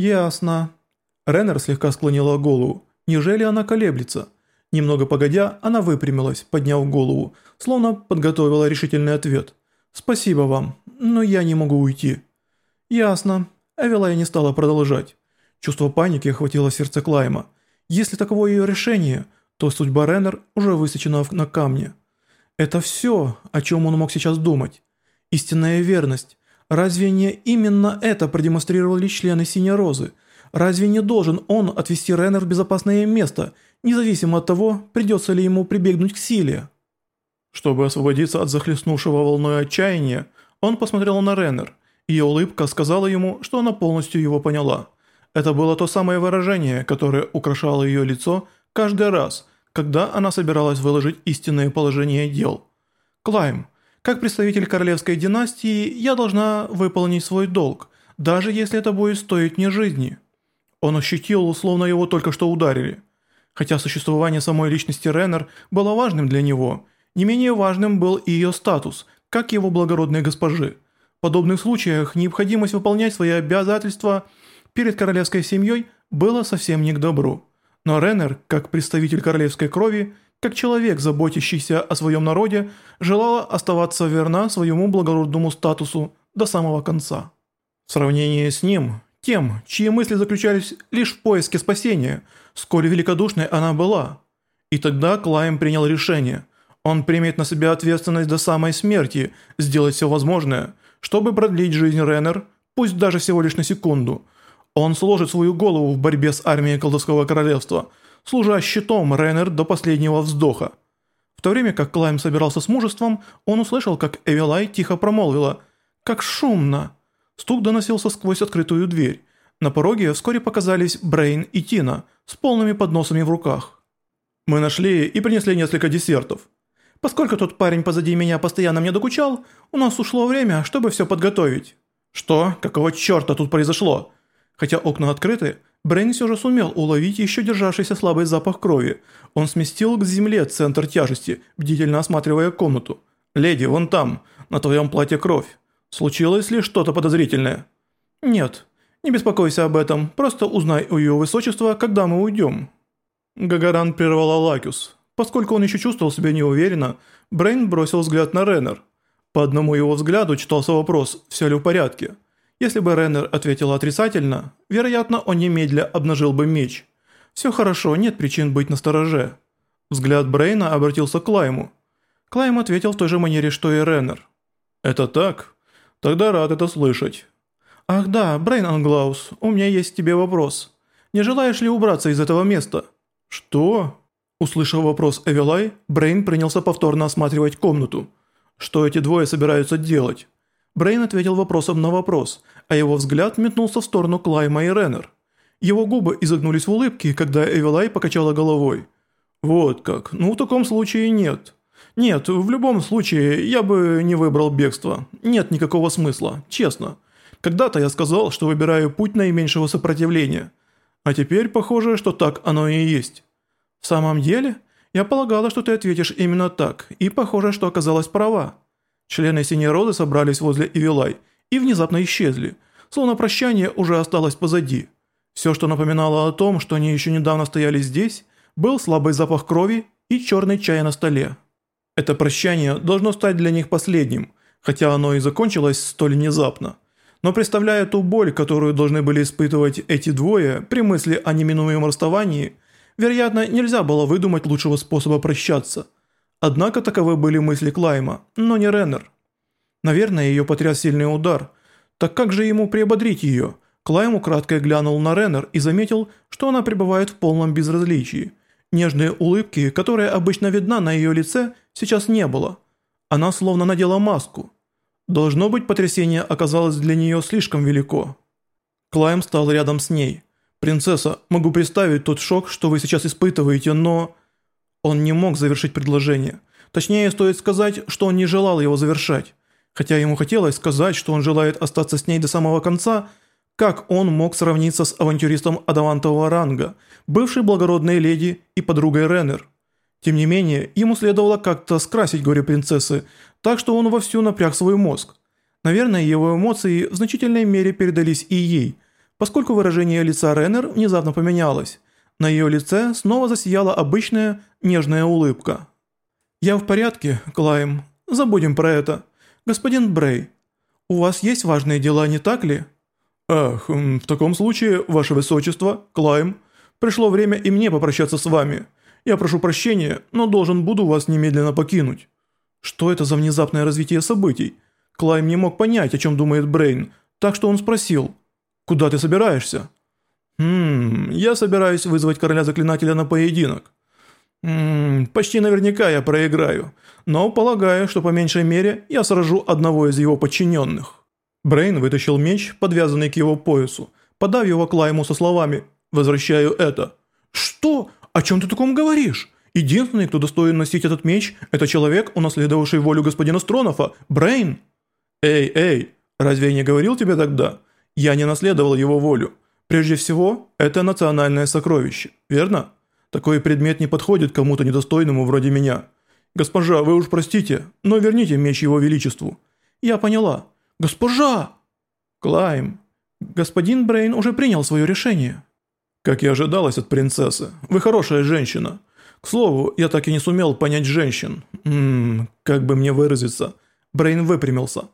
«Ясно». Реннер слегка склонила голову. Неужели она колеблется? Немного погодя, она выпрямилась, подняв голову, словно подготовила решительный ответ. «Спасибо вам, но я не могу уйти». «Ясно». Эвелай не стала продолжать. Чувство паники охватило сердце Клайма. Если таково ее решение, то судьба Реннер уже высечена на камне. Это все, о чем он мог сейчас думать. Истинная верность. Разве не именно это продемонстрировали члены Синей Розы? Разве не должен он отвести Реннер в безопасное место, независимо от того, придется ли ему прибегнуть к силе? Чтобы освободиться от захлестнувшего волной отчаяния, он посмотрел на Реннер. Ее улыбка сказала ему, что она полностью его поняла. Это было то самое выражение, которое украшало ее лицо каждый раз, когда она собиралась выложить истинное положение дел. «Клайм, как представитель королевской династии, я должна выполнить свой долг, даже если это будет стоить мне жизни». Он ощутил, словно его только что ударили. Хотя существование самой личности Реннер было важным для него, не менее важным был и ее статус, как его благородной госпожи. В подобных случаях необходимость выполнять свои обязательства перед королевской семьей было совсем не к добру. Но Реннер, как представитель королевской крови, как человек, заботящийся о своем народе, желала оставаться верна своему благородному статусу до самого конца. В сравнении с ним, тем, чьи мысли заключались лишь в поиске спасения, сколь великодушной она была. И тогда Клайм принял решение. Он примет на себя ответственность до самой смерти, сделать все возможное, чтобы продлить жизнь Реннер, пусть даже всего лишь на секунду. Он сложит свою голову в борьбе с армией колдовского королевства, служа щитом Реннер до последнего вздоха. В то время как Клайм собирался с мужеством, он услышал, как Эвелай тихо промолвила «Как шумно!» Стук доносился сквозь открытую дверь. На пороге вскоре показались Брейн и Тина с полными подносами в руках. «Мы нашли и принесли несколько десертов. Поскольку тот парень позади меня постоянно мне докучал, у нас ушло время, чтобы все подготовить». «Что? Какого черта тут произошло?» Хотя окна открыты, Брейн все же сумел уловить еще державшийся слабый запах крови. Он сместил к земле центр тяжести, бдительно осматривая комнату. «Леди, вон там, на твоем платье кровь. Случилось ли что-то подозрительное?» «Нет, не беспокойся об этом, просто узнай у ее высочества, когда мы уйдем». Гагаран прервал Алакюс. Поскольку он еще чувствовал себя неуверенно, Брейн бросил взгляд на Реннер. По одному его взгляду читался вопрос, все ли в порядке. Если бы Реннер ответила отрицательно, вероятно, он немедля обнажил бы меч. «Все хорошо, нет причин быть настороже». Взгляд Брейна обратился к Клайму. Клайм ответил в той же манере, что и Реннер. «Это так? Тогда рад это слышать. Ах да, Брейн Англаус, у меня есть тебе вопрос. Не желаешь ли убраться из этого места? Что? Услышав вопрос Эвелай, Брейн принялся повторно осматривать комнату. Что эти двое собираются делать? Брейн ответил вопросом на вопрос, а его взгляд метнулся в сторону Клайма и Реннер. Его губы изогнулись в улыбке, когда Эвелай покачала головой. «Вот как, ну в таком случае нет». Нет, в любом случае, я бы не выбрал бегство. Нет никакого смысла, честно. Когда-то я сказал, что выбираю путь наименьшего сопротивления. А теперь похоже, что так оно и есть. В самом деле, я полагала, что ты ответишь именно так, и похоже, что оказалась права. Члены Синей Роды собрались возле Ивилай и внезапно исчезли, словно прощание уже осталось позади. Все, что напоминало о том, что они еще недавно стояли здесь, был слабый запах крови и черный чай на столе. Это прощание должно стать для них последним, хотя оно и закончилось столь внезапно. Но представляя ту боль, которую должны были испытывать эти двое при мысли о неминуемом расставании, вероятно, нельзя было выдумать лучшего способа прощаться. Однако таковы были мысли Клайма, но не Реннер. Наверное, ее потряс сильный удар. Так как же ему приободрить ее? Клайм украдкой глянул на Реннер и заметил, что она пребывает в полном безразличии. Нежные улыбки, которая обычно видна на ее лице, сейчас не было. Она словно надела маску. Должно быть, потрясение оказалось для нее слишком велико. Клайм стал рядом с ней. «Принцесса, могу представить тот шок, что вы сейчас испытываете, но...» Он не мог завершить предложение. Точнее, стоит сказать, что он не желал его завершать. Хотя ему хотелось сказать, что он желает остаться с ней до самого конца, как он мог сравниться с авантюристом адамантового ранга, бывшей благородной леди и подругой Реннер? Тем не менее, ему следовало как-то скрасить горе принцессы, так что он вовсю напряг свой мозг. Наверное, его эмоции в значительной мере передались и ей, поскольку выражение лица Реннер внезапно поменялось. На ее лице снова засияла обычная нежная улыбка. «Я в порядке, Клайм. Забудем про это. Господин Брей, у вас есть важные дела, не так ли?» «Ах, в таком случае, ваше высочество, Клайм, пришло время и мне попрощаться с вами. Я прошу прощения, но должен буду вас немедленно покинуть». Что это за внезапное развитие событий? Клайм не мог понять, о чем думает Брейн, так что он спросил, «Куда ты собираешься?» «Хм, я собираюсь вызвать короля заклинателя на поединок». «Ммм, почти наверняка я проиграю, но полагаю, что по меньшей мере я сражу одного из его подчиненных». Брейн вытащил меч, подвязанный к его поясу, подав его Клайму со словами «Возвращаю это». «Что? О чем ты таком говоришь? Единственный, кто достоин носить этот меч, это человек, унаследовавший волю господина Стронофа, Брейн». «Эй, эй, разве я не говорил тебе тогда? Я не наследовал его волю. Прежде всего, это национальное сокровище, верно? Такой предмет не подходит кому-то недостойному вроде меня. Госпожа, вы уж простите, но верните меч его величеству». «Я поняла. Госпожа!» «Клайм, господин Брейн уже принял свое решение». «Как и ожидалось от принцессы, вы хорошая женщина». К слову, я так и не сумел понять женщин. Ммм, как бы мне выразиться. Брейн выпрямился.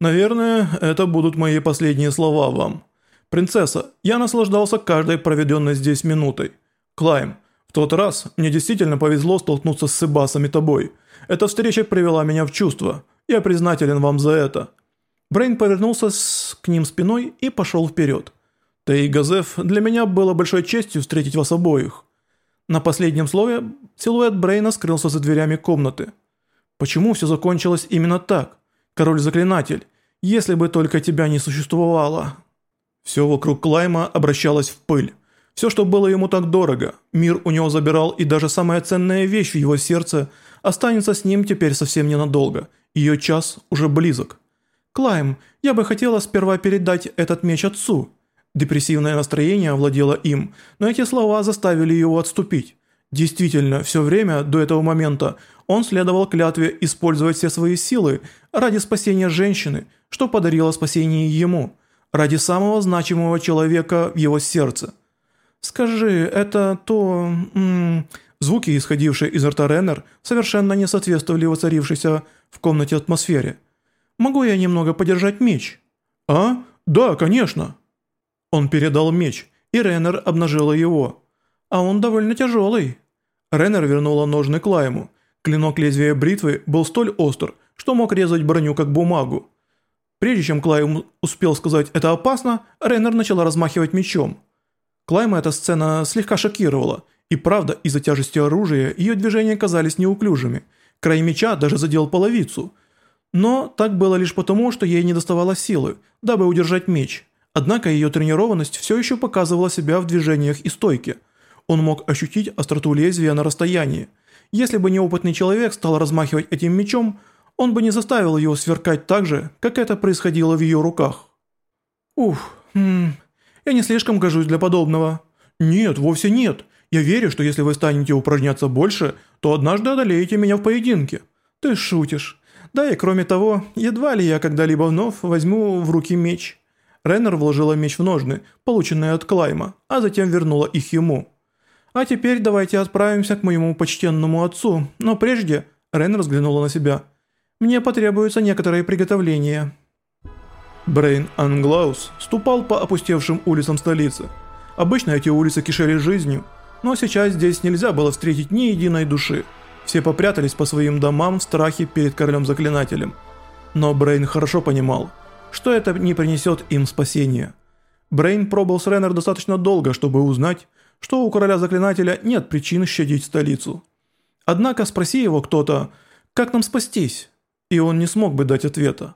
Наверное, это будут мои последние слова вам. Принцесса, я наслаждался каждой проведенной здесь минутой. Клайм, в тот раз мне действительно повезло столкнуться с Себасом и тобой. Эта встреча привела меня в чувство. Я признателен вам за это. Брейн повернулся с... к ним спиной и пошел вперед. Ты и Газеф, для меня было большой честью встретить вас обоих. На последнем слове силуэт Брейна скрылся за дверями комнаты. Почему все закончилось именно так? Король-заклинатель, если бы только тебя не существовало. Все вокруг Клайма обращалось в пыль. Все, что было ему так дорого, мир у него забирал, и даже самая ценная вещь в его сердце останется с ним теперь совсем ненадолго. Ее час уже близок. «Клайм, я бы хотела сперва передать этот меч отцу». Депрессивное настроение овладело им, но эти слова заставили его отступить. Действительно, все время до этого момента он следовал клятве использовать все свои силы ради спасения женщины, что подарило спасение ему, ради самого значимого человека в его сердце. «Скажи, это то...» Звуки, исходившие из рта Реннер, совершенно не соответствовали воцарившейся в комнате атмосфере. «Могу я немного подержать меч?» «А? Да, конечно!» Он передал меч, и Реннер обнажила его. А он довольно тяжелый. Реннер вернула ножны Клайму. Клинок лезвия бритвы был столь остр, что мог резать броню как бумагу. Прежде чем Клайм успел сказать «это опасно», Реннер начала размахивать мечом. Клайма эта сцена слегка шокировала, и правда, из-за тяжести оружия ее движения казались неуклюжими. Край меча даже задел половицу. Но так было лишь потому, что ей не доставало силы, дабы удержать меч – Однако ее тренированность все еще показывала себя в движениях и стойке. Он мог ощутить остроту лезвия на расстоянии. Если бы неопытный человек стал размахивать этим мечом, он бы не заставил его сверкать так же, как это происходило в ее руках. Ух, хм, я не слишком гожусь для подобного. Нет, вовсе нет. Я верю, что если вы станете упражняться больше, то однажды одолеете меня в поединке. Ты шутишь. Да и кроме того, едва ли я когда-либо вновь возьму в руки меч. Реннер вложила меч в ножны, полученные от Клайма, а затем вернула их ему. «А теперь давайте отправимся к моему почтенному отцу, но прежде...» Реннер взглянула на себя. «Мне потребуются некоторые приготовления». Брейн Англаус ступал по опустевшим улицам столицы. Обычно эти улицы кишели жизнью, но сейчас здесь нельзя было встретить ни единой души. Все попрятались по своим домам в страхе перед королем-заклинателем. Но Брейн хорошо понимал – что это не принесет им спасения. Брейн пробыл с Реннер достаточно долго, чтобы узнать, что у короля заклинателя нет причин щадить столицу. Однако спроси его кто-то, как нам спастись, и он не смог бы дать ответа.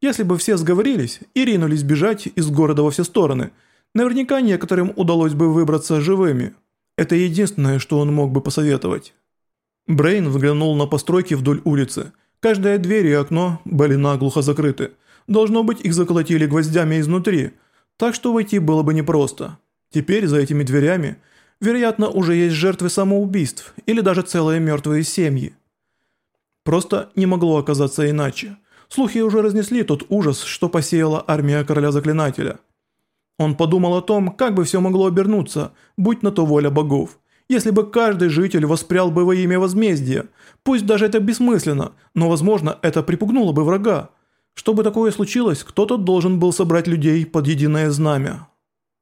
Если бы все сговорились и ринулись бежать из города во все стороны, наверняка некоторым удалось бы выбраться живыми. Это единственное, что он мог бы посоветовать. Брейн взглянул на постройки вдоль улицы. Каждая дверь и окно были наглухо закрыты – Должно быть, их заколотили гвоздями изнутри, так что войти было бы непросто. Теперь за этими дверями, вероятно, уже есть жертвы самоубийств или даже целые мертвые семьи. Просто не могло оказаться иначе. Слухи уже разнесли тот ужас, что посеяла армия короля-заклинателя. Он подумал о том, как бы все могло обернуться, будь на то воля богов. Если бы каждый житель воспрял бы во имя возмездия, пусть даже это бессмысленно, но возможно это припугнуло бы врага. Чтобы такое случилось, кто-то должен был собрать людей под единое знамя.